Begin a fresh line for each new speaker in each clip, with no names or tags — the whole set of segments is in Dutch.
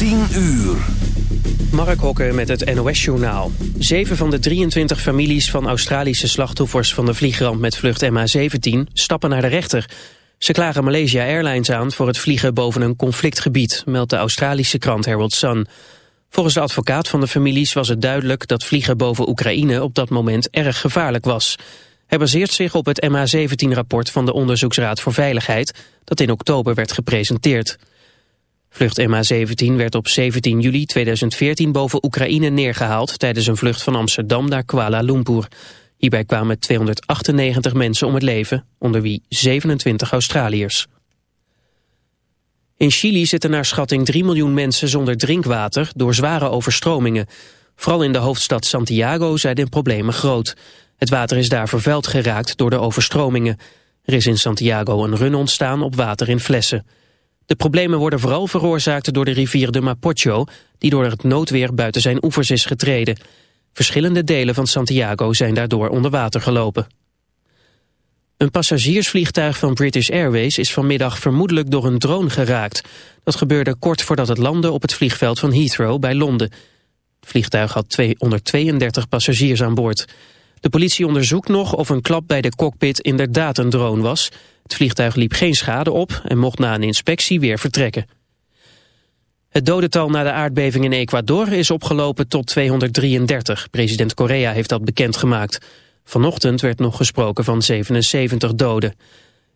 10 uur.
Mark Hokker met het NOS-journaal. Zeven van de 23 families van Australische slachtoffers van de vliegramp met vlucht MH17 stappen naar de rechter. Ze klagen Malaysia Airlines aan voor het vliegen boven een conflictgebied, meldt de Australische krant Herald Sun. Volgens de advocaat van de families was het duidelijk dat vliegen boven Oekraïne op dat moment erg gevaarlijk was. Hij baseert zich op het MH17-rapport van de Onderzoeksraad voor Veiligheid, dat in oktober werd gepresenteerd. Vlucht MH17 werd op 17 juli 2014 boven Oekraïne neergehaald tijdens een vlucht van Amsterdam naar Kuala Lumpur. Hierbij kwamen 298 mensen om het leven, onder wie 27 Australiërs. In Chili zitten naar schatting 3 miljoen mensen zonder drinkwater door zware overstromingen. Vooral in de hoofdstad Santiago zijn de problemen groot. Het water is daar vervuild geraakt door de overstromingen. Er is in Santiago een run ontstaan op water in flessen. De problemen worden vooral veroorzaakt door de rivier de Mapocho... die door het noodweer buiten zijn oevers is getreden. Verschillende delen van Santiago zijn daardoor onder water gelopen. Een passagiersvliegtuig van British Airways is vanmiddag vermoedelijk door een drone geraakt. Dat gebeurde kort voordat het landde op het vliegveld van Heathrow bij Londen. Het vliegtuig had 232 passagiers aan boord. De politie onderzoekt nog of een klap bij de cockpit inderdaad een drone was. Het vliegtuig liep geen schade op en mocht na een inspectie weer vertrekken. Het dodental na de aardbeving in Ecuador is opgelopen tot 233. President Correa heeft dat bekendgemaakt. Vanochtend werd nog gesproken van 77 doden.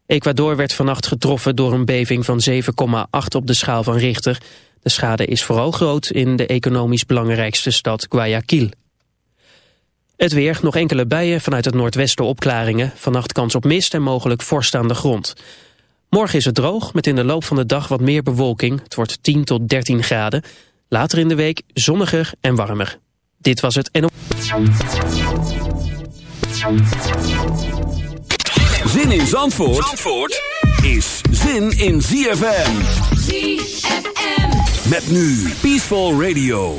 Ecuador werd vannacht getroffen door een beving van 7,8 op de schaal van Richter. De schade is vooral groot in de economisch belangrijkste stad Guayaquil. Het weer, nog enkele bijen vanuit het noordwesten opklaringen. Vannacht kans op mist en mogelijk vorst aan de grond. Morgen is het droog, met in de loop van de dag wat meer bewolking. Het wordt 10 tot 13 graden. Later in de week zonniger en warmer. Dit was het NO.
Zin in Zandvoort, Zandvoort is zin in ZFM.
ZFM.
Met nu Peaceful Radio.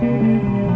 Música